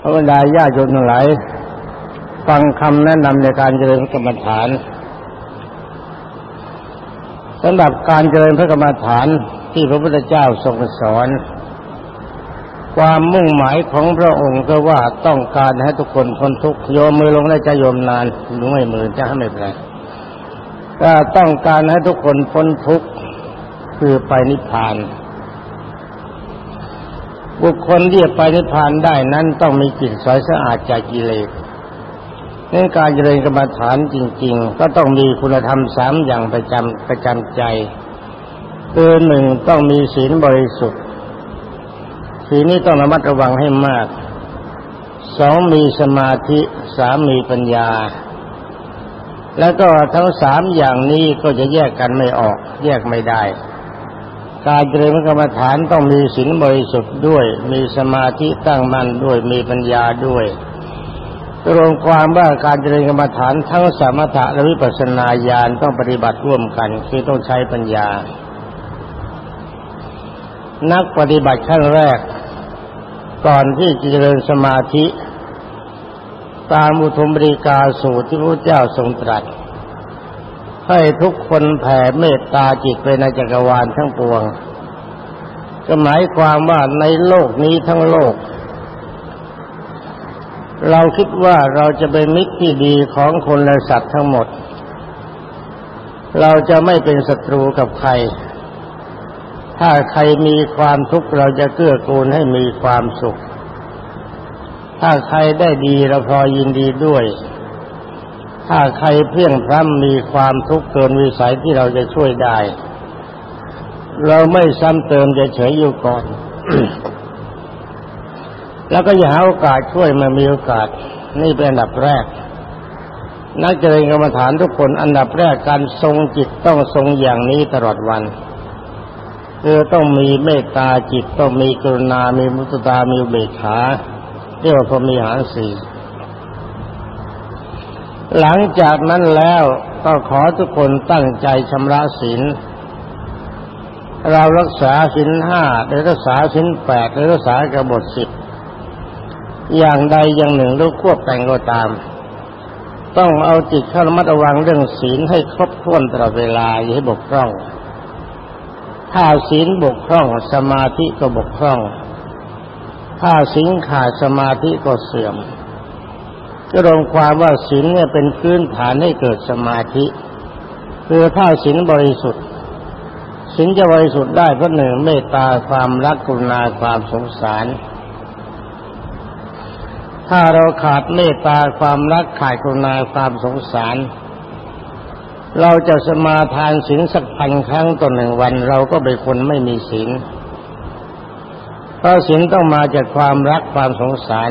พระบรรดาญาโยมทั้งหลาย ฟังคำแนะนำในการเจริญพระกรรมฐานสำหรับการเจริญพระกรรมฐานที่พระพุทธเจ้าทรงสอน ความมุ่งหมายของพระองค์ก็ว่าต้องการให้ทุกคนพ้นทุกข์โยมมือลงได้จะโยมนานหรือไม่มือจะให้ไม่เป็นไรก็ต้องการให้ทุกคนพ้นทุกข์คือไปนิพพาน บุคคลที่จะไปนิพพานได้นั้นต้องมีจิตใสสะอาดจากกิเลสในการเจริญกรรมฐานจริง ๆ ก็ต้องมีคุณธรรมสามอย่างประจำประจำใจคือหนึ่งต้องมีศีลบริสุทธิ์ศีลนี้ต้องระมัดระวังให้มากสองมีสมาธิสามมีปัญญา แล้วก็ทั้งสามอย่างนี้ก็จะแยกกันไม่ออก แยกไม่ได้ การเจริญกรรมฐานต้องมีศีลบริสุทธิ์ด้วย มีสมาธิตั้งมั่นด้วยมีปัญญาด้วยรวมความว่าการเจริญกรรมฐานทั้งสมถะและวิปัสสนาญาณต้องปฏิบัติร่วมกันคือต้องใช้ปัญญา นักปฏิบัติขั้นแรก ก่อนที่จะเจริญสมาธิ ตามอุทุมบริกาสูตรที่พระเจ้าทรงตรัส ให้ทุกคนแผ่เมตตาจิตไปในจักรวาลทั้งปวง ก็หมายความว่าในโลกนี้ทั้งโลก เราคิดว่าเราจะเป็นมิตรที่ดีของคนและสัตว์ทั้งหมด เราจะไม่เป็นศัตรูกับใคร ถ้าใครมีความทุกข์เราจะเกื้อกูลให้มีความสุข ถ้าใครได้ดีเราพอยินดีด้วย ถ้าใครเพียงพร้ำมีความทุกข์เกินวิสัยที่เราจะช่วยได้ เราไม่ซ้ำเติมจะเฉยอยู่ก่อน แล้วก็อย่าหาโอกาสช่วยมามีโอกาส นี่เป็นอันดับแรก นักเจริญกรรมฐานทุกคนอันดับแรกการทรงจิตต้องทรงอย่างนี้ตลอดวันคือต้องมีเมตตาจิตต้องมีกรุณา มีมุตตา มีเบิกขาเรียกว่าพรมีหารสี่ หลังจากนั้นแล้วก็ขอทุกคนตั้งใจชำระศีลเรารักษาศีลห้าหรือรักษาศีลแปดหรือรักษากบฏสิบอย่างใดอย่างหนึ่งหรือควบแต่งก็ตาม ต้องเอาจิตเข้าระมัดระวังเรื่องศีลให้ครบถ้วนตลอดเวลาอย่าให้บกพร่อง ถ้าศีลบกพร่องสมาธิก็บกพร่อง ถ้าศีลขาดสมาธิก็เสื่อม ก็รวมความว่าศีลเนี่ยเป็นพื้นฐานให้เกิดสมาธิ คือถ้าศีลบริสุทธิ์ศีลจะบริสุทธิ์ได้เพราะหนึ่งเมตตาความรักกรุณาความสงสาร ถ้าเราขาดเมตตาความรักขาดกรุณาความสงสาร เราจะสมาทานศีลสักพันครั้งต่อหนึ่งวัน เราก็เป็นคนไม่มีศีลเพราะศีลต้องมาจากความรักความสงสาร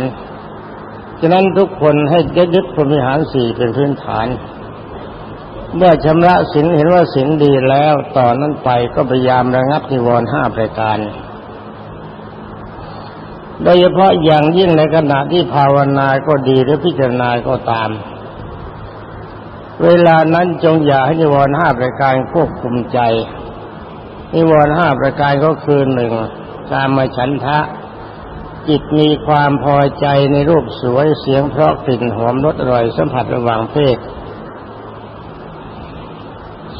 ฉะนั้นทุกคนให้ยึดพรหมิหารสี่เป็นพื้นฐาน เมื่อชำระศีลเห็นว่าศีลดีแล้วต่อนนั้นไปก็พยายามระงับนิวรณ์ห้าประการ โดยเฉพาะอย่างยิ่งในขณะที่ภาวนาก็ดีหรือพิจารณาก็ตาม เวลานั้นจงอย่าให้นิวรณ์ห้าประการควบคุมใจนิวรณ์ห้าประการก็คือหนึ่งการมาฉันทะ จิตมีความพอใจในรูปสวยเสียงเพราะกลิ่นหอมรสอร่อยสัมผัสระหว่างเพศ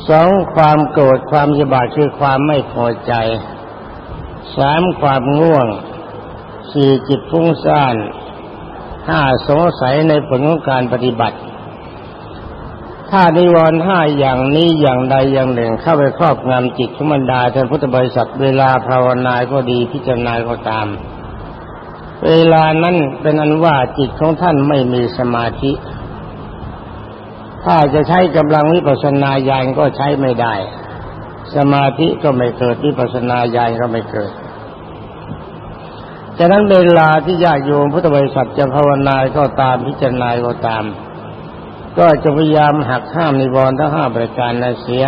สองความโกรธความยบาดคือความไม่พอใจสามความง่วงสี่จิตฟุ้งซ่านห้าสงสัยในผลของการปฏิบัติ ถ้านิวรณ์ห้าอย่างนี้อย่างใดอย่างหนึ่งเข้าไปครอบงำจิตของบรรดาท่านพุทธบริษัทเวลาภาวนาก็ดีพิจารณาก็ตาม เวลานั้นเป็นอันว่าจิตของท่านไม่มีสมาธิ ถ้าจะใช้กำลังวิปัสสนาญาณก็ใช้ไม่ได้ สมาธิก็ไม่เกิดวิปัสสนาญาณก็ไม่เกิดฉะนั้นเวลาที่ญาติโยมพุทธบริษัทจะภาวนาก็ตามพิจารณาก็ตาม ก็จะพยายามหักห้ามนิวรณ์ทั้งห้าประการนั้นเสีย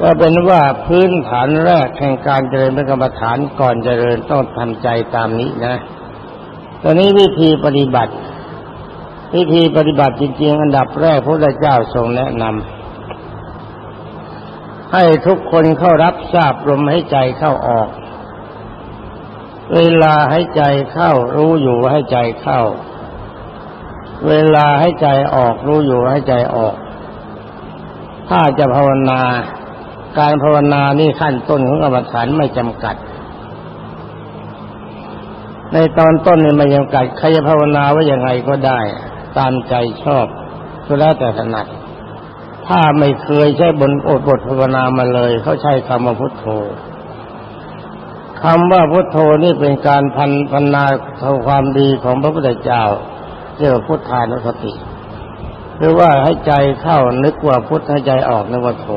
ก็เป็นว่าพื้นฐานแรกแห่งการเจริญเป็นกรรมฐานก่อนเจริญต้องทำใจตามนี้นะ ตอนนี้วิธีปฏิบัติ วิธีปฏิบัติจริงๆ อันดับแรกพระเจ้าทรงแนะนำให้ทุกคนเข้ารับทราบลมให้ใจเข้าออก เวลาให้ใจเข้ารู้อยู่ให้ใจเข้า เวลาให้ใจออกรู้อยู่ให้ใจออก ถ้าจะภาวนา การภาวนานี่ขั้นต้นของกรรมฐานไม่จำกัด ในตอนต้นนี่ไม่จำกัดใครจะภาวนาว่ายังไงก็ได้ ตามใจชอบก็แล้วแต่ถนัด ถ้าไม่เคยใช้บนอดบทภาวนามาเลย เขาใช้คำว่าพุทโธคำว่าพุทโธนี่เป็นการพันพันนาความดีของพระพุทธเจ้าเรียกว่าพุทธานุสติหรือว่าให้ใจเข้านึกว่าพุทธให้ใจออกนึกว่าโธ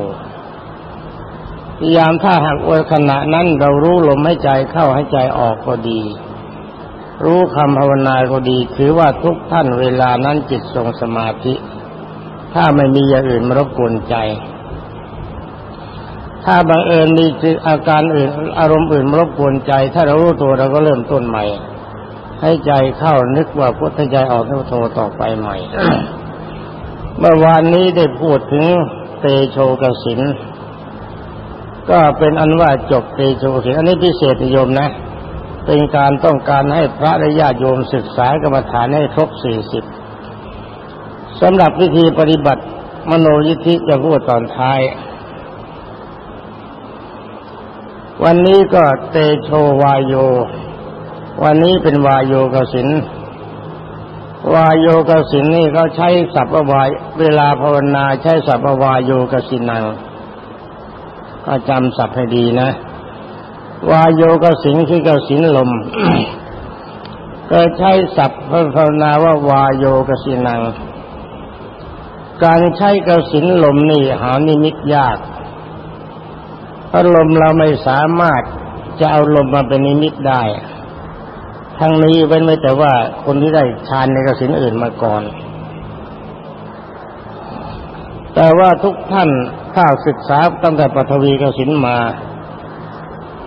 พยายามถ้าหากว่าขณะนั้นเรารู้ลมให้ใจเข้าให้ใจออกก็ดี รู้คำภาวนาก็ดี ถือว่าทุกท่านเวลานั้นจิตทรงสมาธิ ถ้าไม่มีอย่างอื่นมารบกวนใจ ถ้าบังเอิญมีอาการอื่น อารมณ์อื่นมารบกวนใจ ถ้าเรารู้ตัวเราก็เริ่มต้นใหม่ ให้ใจเข้านึกว่าพุทธใจออกนึกโทต่อไปใหม่ เมื่อวานนี้ได้พูดถึงเตโชกสิน ก็เป็นอันว่าจบเตโชกสินอันนี้พิเศษนิยมนะ เป็นการต้องการให้พระและญาติโยมศึกษากรรมฐานให้ครบสี่สิบสำหรับวิธีปฏิบัติมโนยิธิจะพูดตอนท้าย วันนี้ก็เตโชวายโย วันนี้เป็นวายโยกสินวายโยกสินนี่เขาใช้สัพพวายเวลาภาวนาใช้สัพพวายโยกสินัง ก็จำสัพให้ดีนะ วายโยกสินคือกสินลม ก็ใช้สัพภาวนาว่าวายโยกสินัง การใช้กสินลมนี่หานิมิตยากเพราะลมเราไม่สามารถจะเอาลมมาเป็นนิมิตได้ ทั้งนี้เว้นไว้แต่ว่าคนที่ได้ฌานในกสินอื่นมาก่อนแต่ว่าทุกท่าน ถ้าศึกษาตั้งแต่ปฐวีกสินมา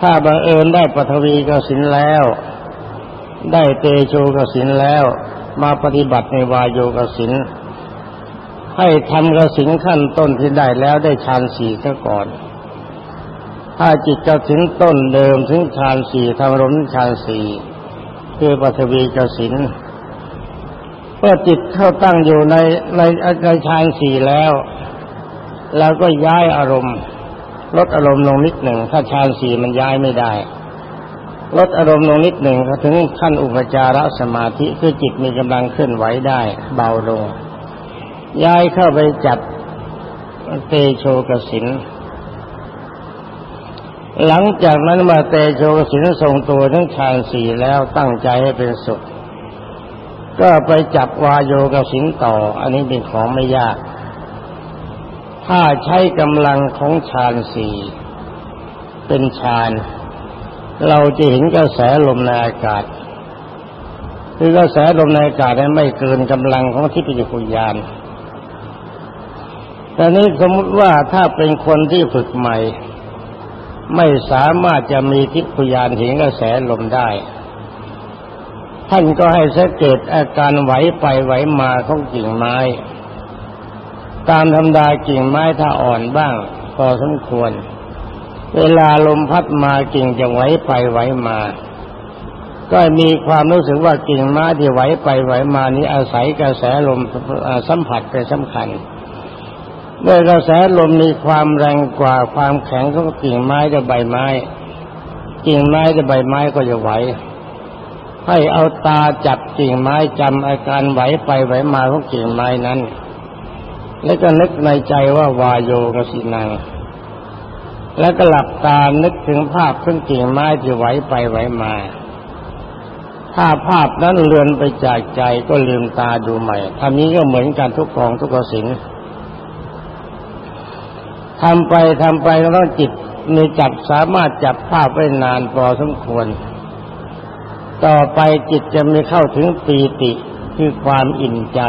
ถ้าบังเอิญได้ปฐวีกสินแล้ว ได้เตโชกสินแล้ว มาปฏิบัติในวายโยกสินให้ทำกสินขั้นต้นที่ได้แล้วได้ฌานสี่ซะก่อน ถ้าจิตจะถึงต้นเดิมถึงฌานสี่ทำรมฌานสี่คือปฐวีกสินเมื่อจิตเข้าตั้งอยู่ในในในฌานสี่แล้ว เราก็ย้ายอารมณ์ ลดอารมณ์ลงนิดหนึ่ง ถ้าฌานสี่มันย้ายไม่ได้ ลดอารมณ์ลงนิดหนึ่งถึงขั้นอุปจารสมาธิคือจิตมีกำลังเคลื่อนไหวได้ เบาลง ย้ายเข้าไปจับเตโชกสินหลังจากนั้นมาเตโชกสินทรงตัวทั้งฌานสี่แล้วตั้งใจให้เป็นสุข ก็ไปจับวายโยกสินต่อ อันนี้เป็นของไม่ยาก ถ้าใช้กำลังของฌานสี่เป็นฌานเราจะเห็นกระแสลมในอากาศ คือกระแสลมในอากาศนั้นไม่เกินกำลังของทิพยคุยานแต่นี้สมมติว่าถ้าเป็นคนที่ฝึกใหม่ ไม่สามารถจะมีทิพยานเห็นกระแสลมได้ ท่านก็ให้สังเกตอาการไหวไปไหวมาของกิ่งไม้ ตามธรรมดากิ่งไม้ถ้าอ่อนบ้าง พอสมควร เวลาลมพัดมากิ่งจะไหวไปไหวมา ก็มีความรู้สึกว่ากิ่งไม้ที่ไหวไปไหวมานี้อาศัยกระแสลมสัมผัสเป็นสำคัญเมื่อกระแสลมมีความแรงกว่าความแข็งของกิ่งไม้กับใบไม้ กิ่งไม้กับใบไม้ก็จะไหวให้เอาตาจับกิ่งไม้จำอาการไหวไปไหวมาของกิ่งไม้นั้น แล้วก็นึกในใจว่าวายโยกสินัง แล้วก็หลับตานึกถึงภาพเครื่องกิ่งไม้ที่ไหวไปไหวมา ถ้าภาพนั้นเลือนไปจากใจก็ลืมตาดูใหม่ทำนี้ก็เหมือนกันทุกกองทุกกสินทำไปทำไปก็ต้องจิตมีจับสามารถจับภาพไว้นานพอสมควร ต่อไปจิตจะมีเข้าถึงปีติคือความอิ่มใจ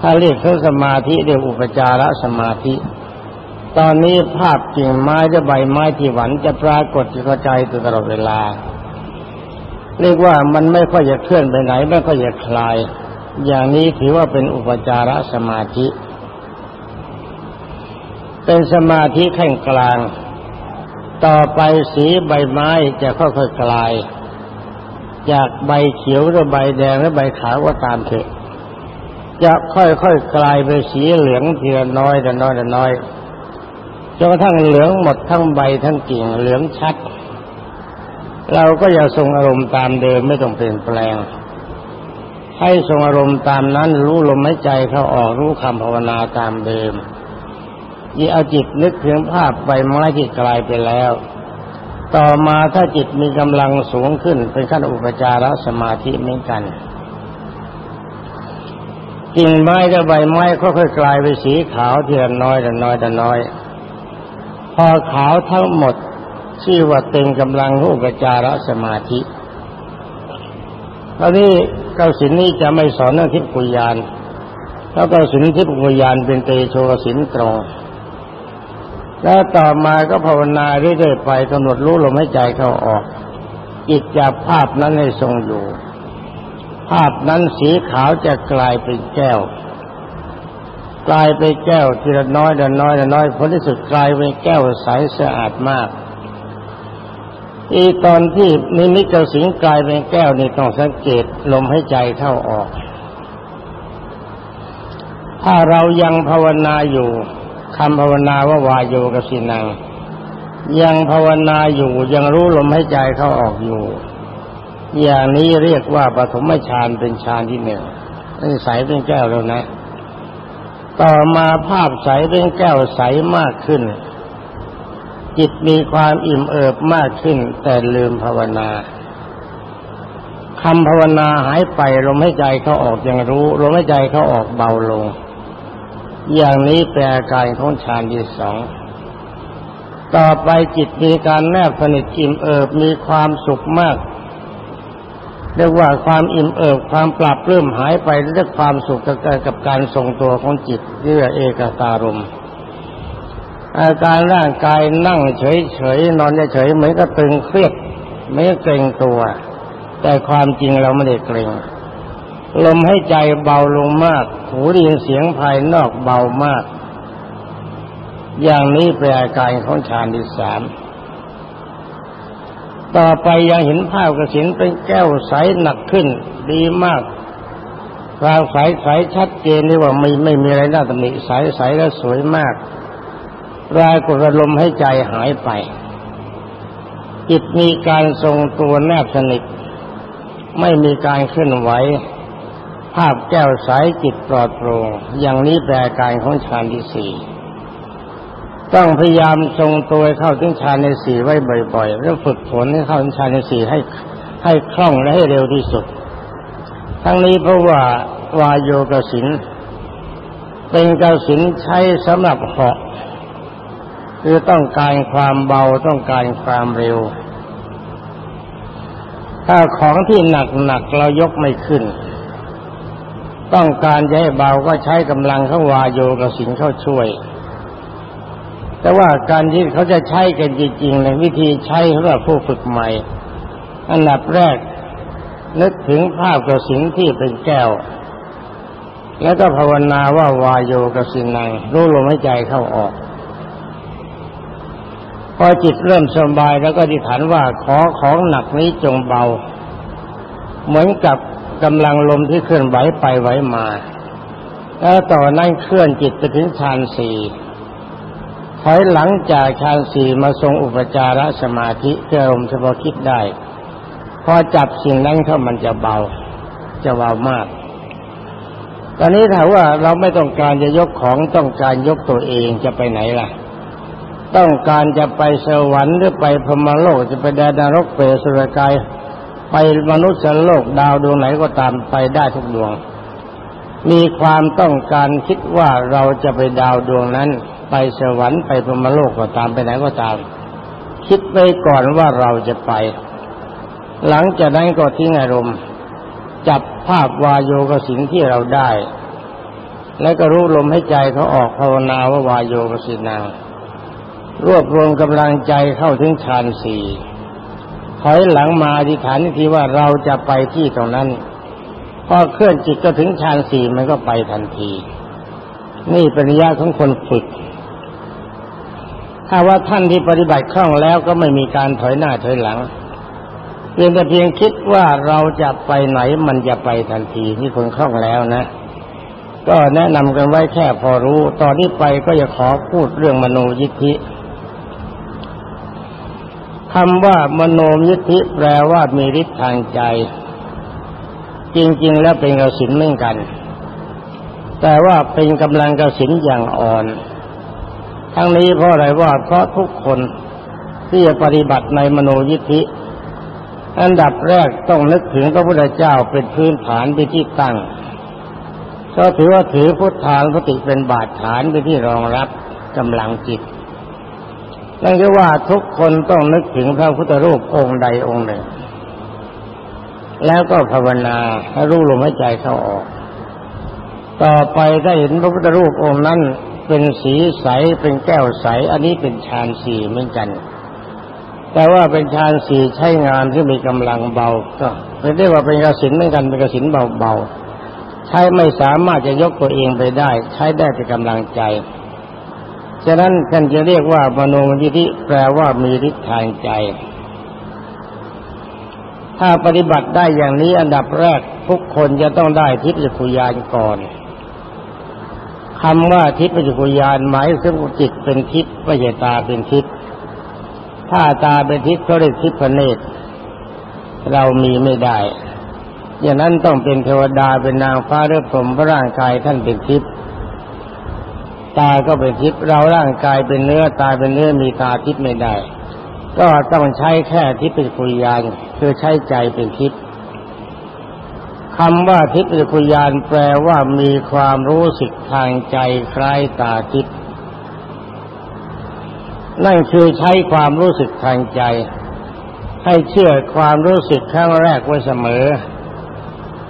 ถ้าเรียกเครื่องสมาธิเรียกอุปจารสมาธิ ตอนนี้ภาพกิ่งไม้และใบไม้ที่หวันจะปรากฏอยู่กับใจตลอดเวลา เรียกว่ามันไม่ค่อยจะเคลื่อนไปไหนไม่ค่อยจะคลาย อย่างนี้ถือว่าเป็นอุปจารสมาธิ เป็นสมาธิขั้นกลาง ต่อไปสีใบไม้จะค่อยๆกลาย จากใบเขียวหรือใบแดงหรือใบขาวก็ตามเถอะ จะค่อยๆกลายไปสีเหลืองเทีละน้อยแต่น้อยแต่น้อยจนกระทั่งเหลืองหมดทั้งใบทั้งกิ่งเหลืองชัด เราก็อย่าทรงอารมณ์ตามเดิมไม่ต้องเปลี่ยนแปลง ให้ทรงอารมณ์ตามนั้นรู้ลมหายใจเขาออกรู้คำภาวนาตามเดิมยิ่เอาจิตนึกถึงภาพใบไม้ที่กลายไปแล้ว ต่อมาถ้าจิตมีกำลังสูงขึ้นเป็นขั้นอุปจารสมาธิเหมือนกัน กิ่งไม้กับใบไม้ค่อยๆกลายไปสีขาวทีละน้อยแต่น้อยแต่น้อย พอขาวทั้งหมดชื่อว่าเต็มกำลังอุปจารสมาธิตอนนี้เก้าสินนี้จะไม่สอนเรื่องทิพกุยานแล้วเก้าสินทิพกุยานเป็นเตโชสินตรงแล้วต่อมาก็ภาวนาเรื่อยๆไปกำหนดรู้ลมหายใจเข้าออกจิตจาภาพนั้นให้ทรงอยู่ ภาพนั้นสีขาวจะกลายเป็นแก้ว กลายเป็นแก้วทีละน้อยละน้อยละน้อยผลที่สุดกลายเป็นแก้วใสสะอาดมากอีตอนที่นิมิตกสิงกลายเป็นแก้วนี่ต้องสังเกตลมให้ใจเข้าออก ถ้าเรายังภาวนาอยู่คำภาวนาว่าวายโยกสินัง ยังภาวนาอยู่ยังรู้ลมให้ใจเข้าออกอยู่ อย่างนี้เรียกว่าปฐมฌานเป็นฌานที่หนึ่งนี่ใสเป็นแก้วแล้วนะ ต่อมาภาพใสเป็นแก้วใสมากขึ้น จิตมีความอิ่มเอิบมากขึ้น แต่ลืมภาวนาคำภาวนาหายไปลมหายใจเขาออกยังรู้ลมหายใจเขาออกเบาลง อย่างนี้แปลอาการของฌานที่สองต่อไปจิตมีการแนบสนิทอิ่มเอิบมีความสุขมาก เรียกว่าความอิ่มเอิบความปรับเริ่มหายไปเรียกความสุขกับการทรงตัวของจิตเรื่อเอกตารมอาการร่างกายนั่งเฉยๆนอนเฉยๆเหมือนกับตึงเครียดไม่เกรงตัว แต่ความจริงเราไม่ได้เกรงลมให้ใจเบาลงมาก หูได้ยินเสียงภายนอกเบามาก อย่างนี้เป็นอาการของฌานที่สาม ต่อไปยังเห็นภาพกระสินเป็นแก้วใสหนักขึ้น ดีมากกลางใสใสชัดเจนนี่ว่าไม่ไม่มีอะไรน่าตำหนิใสใสและสวยมากรายกระลมให้ใจหายไป จิตมีการทรงตัวแนบสนิทไม่มีการเคลื่อนไหว ภาพแก้วใสจิตปลอดโปร่งอย่างนี้แปลการของฌานที่สี่ ต้องพยายามทรงตัวเข้าถึงฌานในสี่ไว้บ่อยๆแล้วฝึกฝนให้เข้าถึงฌานในสี่ให้ให้คล่องและให้เร็วที่สุด ทั้งนี้เพราะว่าวายโยกสินเป็นกสินใช้สำหรับเหาะคือต้องการความเบาต้องการความเร็ว ถ้าของที่หนักหนักเรายกไม่ขึ้น ต้องการจะให้เบาก็ใช้กำลังข้าวายโยกสินเข้าช่วย แต่ว่าการที่เขาจะใช้กันจริงๆในวิธีใช้สำหรับผู้ฝึกใหม่ อันดับแรก นึกถึงภาพกระสินที่เป็นแก้ว แล้วก็ภาวนาว่าวายโยกสินังรู้ลมหายใจเข้าออก พอจิตเริ่มสบายแล้วก็อธิฐานว่าขอของหนักนี้จงเบา เหมือนกับกำลังลมที่เคลื่อนไหวไปไหวมา แล้วต่อนั้นเคลื่อนจิตไปถึงฌานสี่ อยหลังจากฌานสี่มาทรงอุปจารสมาธิเพื่ออารมณ์เฉพาะคิดได้ พอจับสิ่งนั้นเข้ามันจะเบา จะเบามาก ตอนนี้ถ้าว่าเราไม่ต้องการจะยกของต้องการยกตัวเองจะไปไหนล่ะ ต้องการจะไปสวรรค์หรือไปพมโลกจะไปแดนนรกเปรสุรกายไปมนุษย์โลกดาวดวงไหนก็ตามไปได้ทุกดวง มีความต้องการคิดว่าเราจะไปดาวดวงนั้น ไปสวรรค์ไปพรมโลกก็ตามไปไหนก็ตาม คิดไปก่อนว่าเราจะไป หลังจากนั้นก็ทิ้งอารมณ์ จับภาพวายโยกสิงที่เราได้ แล้วก็รู้ลมให้ใจเขาออกภาวนาว่าวายโยกสินังรวบรวมกำลังใจเข้าถึงฌานสี่ถอยหลังมาอธิษฐานทีว่าเราจะไปที่ตรงนั้นพอเคลื่อนจิตก็ถึงฌานสี่มันก็ไปทันที นี่เป็นญาของคนฝึก ถ้าว่าท่านที่ปฏิบัติคล่องแล้วก็ไม่มีการถอยหน้าถอยหลังเพียงแต่เพียงคิดว่าเราจะไปไหนมันจะไปทันทีนี่คนคล่องแล้วนะ ก็แนะนำกันไว้แค่พอรู้ ตอนนี้ไปก็จะขอพูดเรื่องมโนยิทธิคำว่ามโนยิทธิแปลว่ามีฤทธิ์ทางใจ จริง ๆ แล้วเป็นกสินเหมือนกัน แต่ว่าเป็นกำลังกสินอย่างอ่อน ทั้งนี้เพราะอะไรว่าเพราะทุกคนที่จะปฏิบัติในมโนยิทธิ อันดับแรกต้องนึกถึงพระพุทธเจ้าเป็นพื้นฐานเป็นที่ตั้ง ก็ถือว่าถือพุทธานุติเป็นบาดฐานเป็นที่รองรับกำลังจิต นั่นก็ว่าทุกคนต้องนึกถึงพระพุทธรูปองค์ใดองค์หนึ่ง แล้วก็ภาวนาให้รู้ลมหายใจเข้าออก ต่อไปได้เห็นพระพุทธรูปองค์นั้น เป็นสีใสเป็นแก้วใส อันนี้เป็นฌานสี่เหมือนกัน แต่ว่าเป็นฌานสี่ใช้งานที่มีกำลังเบา ก็เรียกว่าเป็นกสินเหมือนกันเป็นกสินเบาๆใช้ไม่สามารถจะยกตัวเองไปได้ ใช้ได้แต่กำลังใจฉะนั้นท่านจะเรียกว่ามโนมยิธิแปลว่ามีฤทธิ์ทางใจ ถ้าปฏิบัติได้อย่างนี้อันดับแรกทุกคนจะต้องได้ทิพยคุยานก่อน คำว่าทิพยคุยานหมายถึงจิตเป็นทิพย์ไม่ใช่ตาเป็นทิพย์ถ้าตาเป็นทิพย์เขาเรียกทิพย์เนตรเรามีไม่ได้อย่างนั้นต้องเป็นเทวดาเป็นนางฟ้าเรือผมพระร่างกายท่านเป็นทิพย์ตาก็เป็นทิพย์เราร่างกายเป็นเนื้อตาเป็นเนื้อมีตาทิพย์ไม่ได้ ก็ต้องใช้แค่ทิพย์เป็นคุยานคือใช้ใจเป็นทิพย์ คำว่าทิพย์เป็นคุยานแปลว่ามีความรู้สึกทางใจคล้ายตาทิพย์นั่นคือใช้ความรู้สึกทางใจ ให้เชื่อความรู้สึกครั้งแรกไว้เสมอ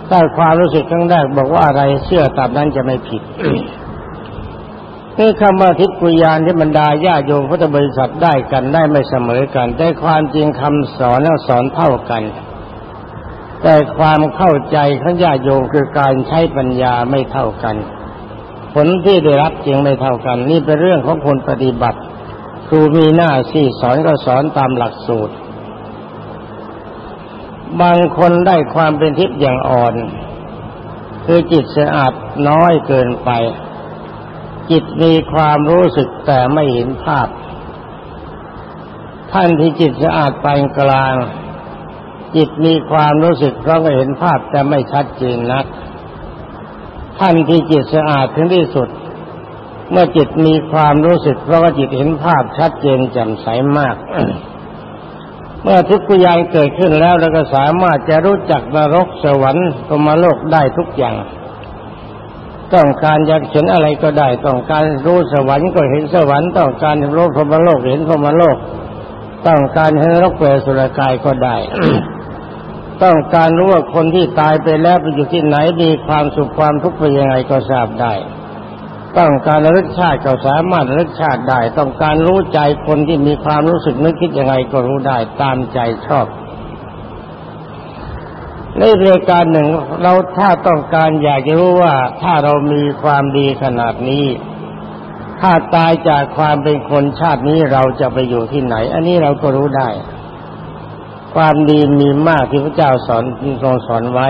ถ้าความรู้สึกครั้งแรกบอกว่าอะไรเชื่อตามนั้นจะไม่ผิดนี่คำว่าทิพยาณที่บรรดาญาโยมพุทธบริษัทได้กันได้ไม่เสมอกันได้ความจริงคำสอนแล้วสอนเท่ากัน แต่ความเข้าใจของญาโยมคือการใช้ปัญญาไม่เท่ากัน ผลที่ได้รับจึงไม่เท่ากัน นี่เป็นเรื่องของคนปฏิบัติ ครูมีหน้าที่สอนก็สอนตามหลักสูตร บางคนได้ความเป็นทิพย์อย่างอ่อน คือจิตสะอาดน้อยเกินไป จิตมีความรู้สึกแต่ไม่เห็นภาพ ท่านที่จิตสะอาดปานกลาง จิตมีความรู้สึกเพราะเห็นภาพแต่ไม่ชัดเจนนัก ท่านที่จิตสะอาดถึงที่สุด เมื่อจิตมีความรู้สึกเพราะว่าจิตเห็นภาพชัดเจนแจ่มใสมาก เมื่อทุกข์ยานเกิดขึ้นแล้วเราก็สามารถจะรู้จักนรกสวรรค์พรมโลกได้ทุกอย่างต้องการอยากเห็นอะไรก็ได้ ต้องการรู้สวรรค์ก็เห็นสวรรค์ ต้องการรู้พรมโลกเห็นพรมโลก ต้องการเห็นนรกเปรตสุรกายก็ได้ ต้องการรู้ว่าคนที่ตายไปแล้วไปอยู่ที่ไหนมีความสุขความทุกข์เป็นยังไงก็ทราบได้ ต้องการระลึกชาติก็สามารถระลึกชาติได้ ต้องการรู้ใจคนที่มีความรู้สึกนึกคิดยังไงก็รู้ได้ตามใจชอบในรายการหนึ่งเราถ้าต้องการอยากจะรู้ว่าถ้าเรามีความดีขนาดนี้ ถ้าตายจากความเป็นคนชาตินี้เราจะไปอยู่ที่ไหน อันนี้เราก็รู้ได้ ความดีมีมากที่พระเจ้าสอนทรงสอนไว้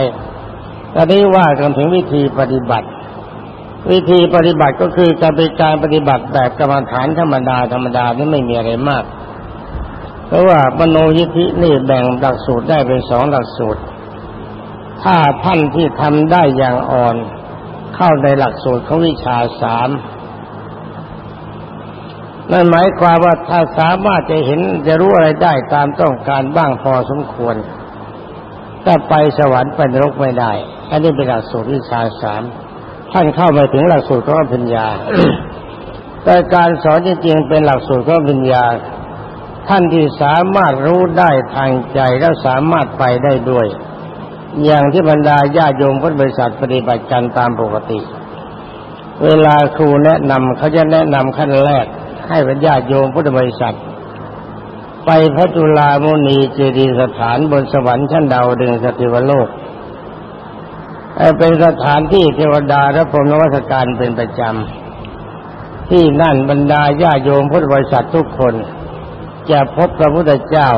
ตอนนี้ว่ากันถึงวิธีปฏิบัติ วิธีปฏิบัติก็คือการเป็นการปฏิบัติแบบกรรมฐานธรรมดาธรรมดานี่ไม่มีอะไรมาก เพราะว่ามโนยิธินี่แบ่งหลักสูตรได้เป็นสองหลักสูตร ถ้าท่านที่ทำได้อย่างอ่อน เข้าในหลักสูตรของวิชาสาม นั่นหมายความว่าถ้าสามารถจะเห็นจะรู้อะไรได้ตามต้องการบ้างพอสมควรถ้าไปสวรรค์ไปนรกไม่ได้ อันนี้เป็นหลักสูตรวิชาสามท่านเข้ามาถึงหลักสูตรของปัญญา แต่การสอนจริงๆเป็นหลักสูตรของปัญญา ท่านที่สามารถรู้ได้ทางใจแล้วสามารถไปได้ด้วย อย่างที่บรรดาญาโยมพุทธบริษัทปฏิบัติกันตามปกติ เวลาครูแนะนำเขาจะแนะนำขั้นแรก ให้บรรดาโยมพุทธบริษัท ไปพระจุลามุนีเจดีสถานบนสวรรค์ชั้นดาวดึงสติวโลก เป็นสถานที่เทวดาและพรหมนวัตการเป็นประจำ ที่นั่นบรรดาญาโยมพุทธบริษัททุกคน จะพบพระพุทธเจ้า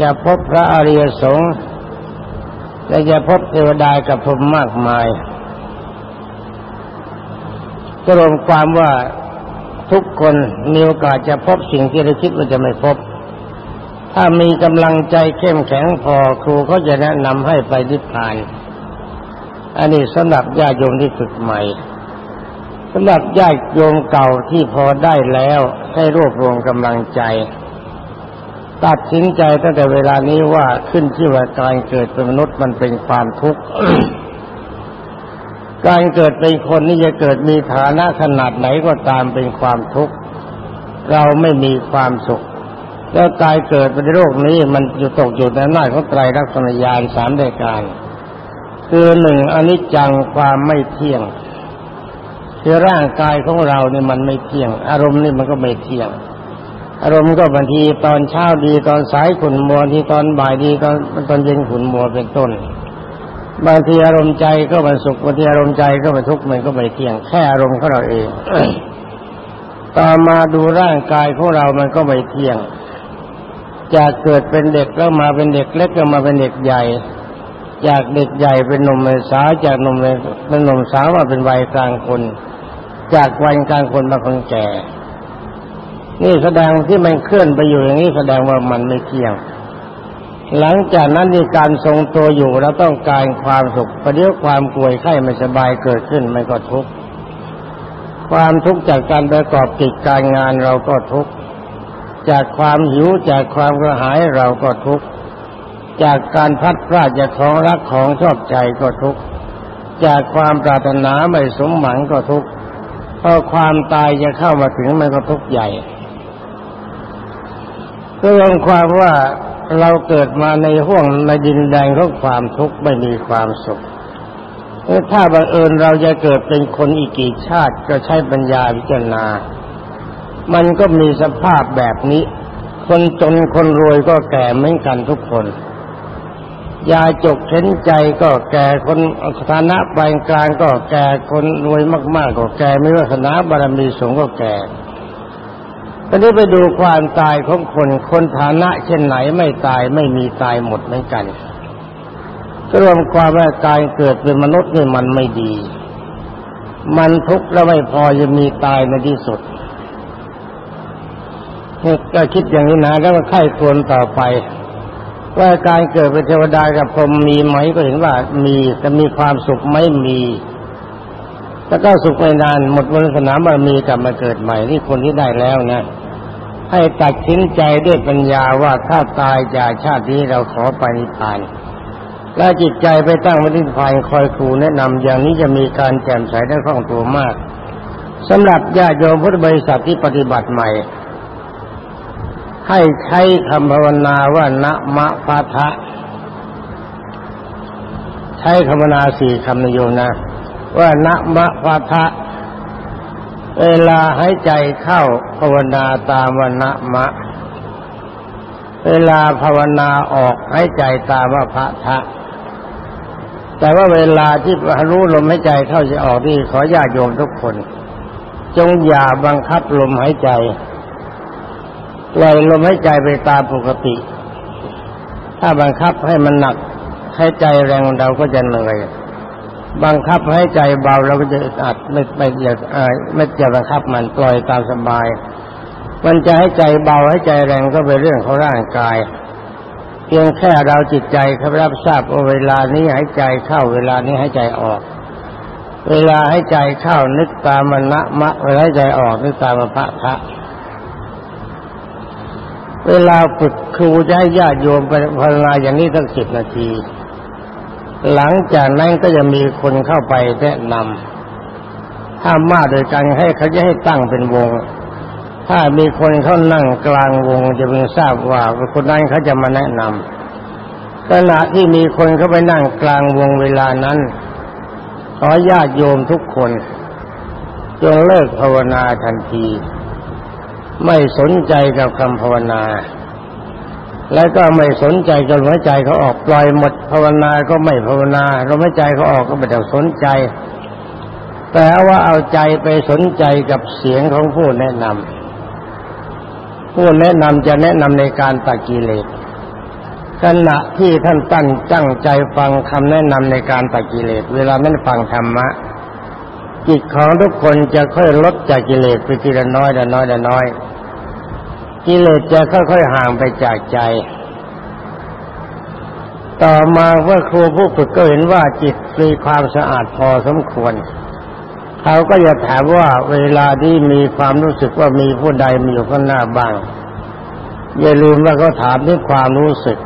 จะพบพระอริยสงฆ์และจะพบเทวดากับพรหมมากมายก็รวมความว่า ทุกคนมีโอกาสจะพบสิ่งที่เราคิดว่าจะไม่พบ ถ้ามีกำลังใจเข้มแข็งพอครูเขาจะแนะนำให้ไปนิพพาน อันนี้สำหรับญาติโยมที่ฝึกใหม่สำหรับญาติโยมเก่าที่พอได้แล้วให้รวบรวมกำลังใจ ตัดสินใจตั้งแต่เวลานี้ว่าขึ้นที่ว่าการเกิดเป็นมนุษย์มันเป็นความทุกข์ การเกิดเป็นคนนี่จะเกิดมีฐานะขนาดไหนก็ตามเป็นความทุกข์ เราไม่มีความสุข แล้วกายเกิดเป็นโรคนี้มันอยู่ตกอยู่ในหน้าของไตรลักษณญาณสามรายการ คือหนึ่งอนิจจังความไม่เที่ยงคือร่างกายของเราเนี่ยมันไม่เที่ยง อารมณ์นี่มันก็ไม่เที่ยง อารมณ์ก็บางทีตอนเช้าดีตอนสายขุนมัวที่ตอนบ่ายดีตอนตอนเย็นขุนมัวเป็นต้น บางทีอารมณ์ใจก็มันสุขบางทีอารมณ์ใจก็มันทุกข์มันก็ไม่เที่ยงแค่อารมณ์ของเราเองต่อมาดูร่างกายของเรามันก็ไม่เที่ยงจากเกิดเป็นเด็กแล้วมาเป็นเด็กเล็กก็มาเป็นเด็กใหญ่ จากเด็กใหญ่เป็นหนุ่มเป็นสาวจากหนุ่มเป็นหนุ่มสาวมาเป็นวัยกลางคน จากวัยกลางคนมาคนแก่ นี่แสดงที่มันเคลื่อนไปอยู่อย่างนี้แสดงว่ามันไม่เที่ยง หลังจากนั้นในการทรงตัวอยู่เราต้องการความสุขประเดี๋ยวความป่วยไข้ไม่สบายเกิดขึ้นมันก็ทุกข์ความทุกข์จากการประกอบกิจการงานเราก็ทุกข์จากความหิวจากความกระหายเราก็ทุกข์จากการพัดพลาดจากของรักของชอบใจก็ทุกข์จากความปรารถนาไม่สมหวังก็ทุกข์พอความตายจะเข้ามาถึงมันก็ทุกข์ใหญ่ก็รวมความว่า เราเกิดมาในห้วงในดินแดงของความทุกข์ไม่มีความสุขถ้าบังเอิญเราจะเกิดเป็นคนอีกกี่ชาติก็ใช้ปัญญาพิจารณา มันก็มีสภาพแบบนี้ คนจนคนรวยก็แก่เหมือนกันทุกคน ยาจกเข็นใจก็แก่คนฐานะปานกลางก็แก่คนรวยมาก ๆ ก็แก่ไม่ว่าสนาบารมีสูงก็แก่ ตอนนี้ไปดูความตายของคน คนฐานะเช่นไหนไม่ตายไม่มีตายหมดเหมือนกันก็รวมความว่าการเกิดเป็นมนุษย์นี่มันไม่ดี มันทุกข์แล้วไม่พอจะมีตายในที่สุดก็คิดอย่างนี้นะแล้วก็ไข้ควรต่อไป ว่าการเกิดเป็นเทวดากับพรหมมีไหมก็เห็นว่ามีแต่มีความสุขไม่มี แล้วก็สุขไม่นานหมดวาสนาบารมีกลับมาเกิดใหม่นี่คนที่ได้แล้วนะให้ตัดสินใจด้วยปัญญาว่าถ้าตายจากชาตินี้เราขอไปนิพพานและจิตใจไปตั้งไว้ที่ภายคอยครูแนะนำอย่างนี้จะมีการแจ่มใสได้คล่องตัวมากสำหรับญาติโยมพุทธบริษัทที่ปฏิบัติใหม่ ให้ใช้คำภาวนาว่านะมะพะทะ ใช้คำภาวนาสี่คำนโยมนะ ว่านะมะพะทะ เวลาหายใจเข้าภาวนาตามวนะมะ เวลาภาวนาออกหายใจตามว่าพระทะ แต่ว่าเวลาที่รู้ลมหายใจเข้าจะออกที่ขอญาติโยมทุกคน จงอย่าบังคับลมหายใจปล่อยลมหายใจไปตามปกติ ถ้าบังคับให้มันหนักให้ใจแรงเราก็จะเหนื่อย บังคับให้ใจเบาเราก็จะอัดไม่ไม่อยากไม่จะบังคับมันปล่อยตามสบาย มันจะให้ใจเบาให้ใจแรงก็เป็นเรื่องของร่างกาย เพียงแค่เราจิตใจครับรับทราบว่าเวลานี้หายใจเข้าเวลานี้หายใจออก เวลาให้ใจเข้านึกตามมันนะมะเวลาให้ใจออกนึกตามมพระพระเวลาฝึกครูจะให้ญาติโยมไปภาวนาอย่างนี้ตั้งสิบนาที หลังจากนั้นก็จะมีคนเข้าไปแนะนำถ้ามาโดยกันให้เขาจะให้ตั้งเป็นวง ถ้ามีคนเขานั่งกลางวงจะเพิ่งทราบว่าคนนั้นเขาจะมาแนะนำขณะที่มีคนเข้าไปนั่งกลางวงเวลานั้น ขอญาติโยมทุกคนจงเลิกภาวนาทันที ไม่สนใจกับคำภาวนา แล้วก็ไม่สนใจจนหัวใจเขาออกปล่อยหมดภาวนาก็ไม่ภาวนาลมหายใจเขาออกก็ไม่ต้สนใจ แต่ว่าเอาใจไปสนใจกับเสียงของผู้แนะนำผู้แนะนำจะแนะนำในการตัดกิเลสขณะที่ท่านตั้งจังใจฟังคำแนะนำในการตัดกิเลสเวลานั้นฟังธรรมะจิตของทุกคนจะค่อยลดจากกิเลสไปทีละน้อยละน้อยละน้อย กิเลสจะค่อยๆห่างไปจากใจ ต่อมาเมื่อครูผู้ฝึกก็เห็นว่าจิตมีความสะอาดพอสมควร เขาก็จะถามว่าเวลาที่มีความรู้สึกว่ามีผู้ใดมีอยู่ข้างหน้าบ้าง อย่าลืมว่าเขาถามด้วยความรู้สึก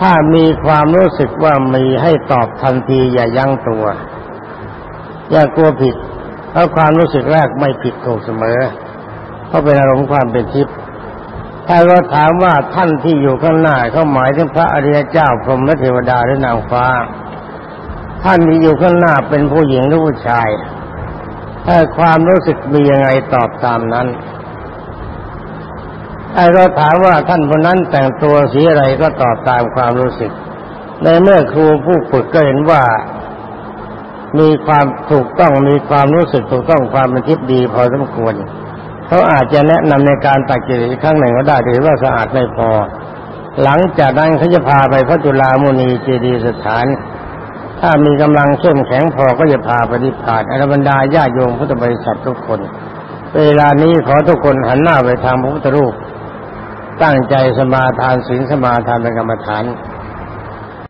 ถ้ามีความรู้สึกว่ามีให้ตอบทันทีอย่ายั้งตัว อย่ากลัวผิดเพราะความรู้สึกแรกไม่ผิดถูกเสมอ เพราะเป็นอารมณ์ความเป็นทิพย์ถ้าเราถามว่าท่านที่อยู่ข้างหน้าเขาหมายถึงพระอริยเจ้าพรหมเทวดาหรือนางฟ้า ท่านที่อยู่ข้างหน้าเป็นผู้หญิงหรือผู้ชาย ถ้าความรู้สึกมียังไงตอบตามนั้นถ้าเราถามว่าท่านคนนั้นแต่งตัวสีอะไรก็ตอบตามความรู้สึก ในเมื่อครูผู้ฝึกก็เห็นว่า มีความถูกต้องมีความรู้สึกถูกต้องความเป็นทิพย์ดีพอสมควร เขาอาจจะแนะนำในการตักกิเลสครั้งหนึ่งก็ได้ถือว่าสะอาดไม่พอ หลังจากนั้นเขาจะพาไปพระจุลามุนีเจดีย์สถาน ถ้ามีกำลังเข้มแข็งพอก็จะพาไปนิพพานอรบรรดาญาโยมพุทธบริษัททุกคน เวลานี้ขอทุกคนหันหน้าไปทางพระพุทธรูป ตั้งใจสมาทานศีลสมาทานเป็นกรรมฐาน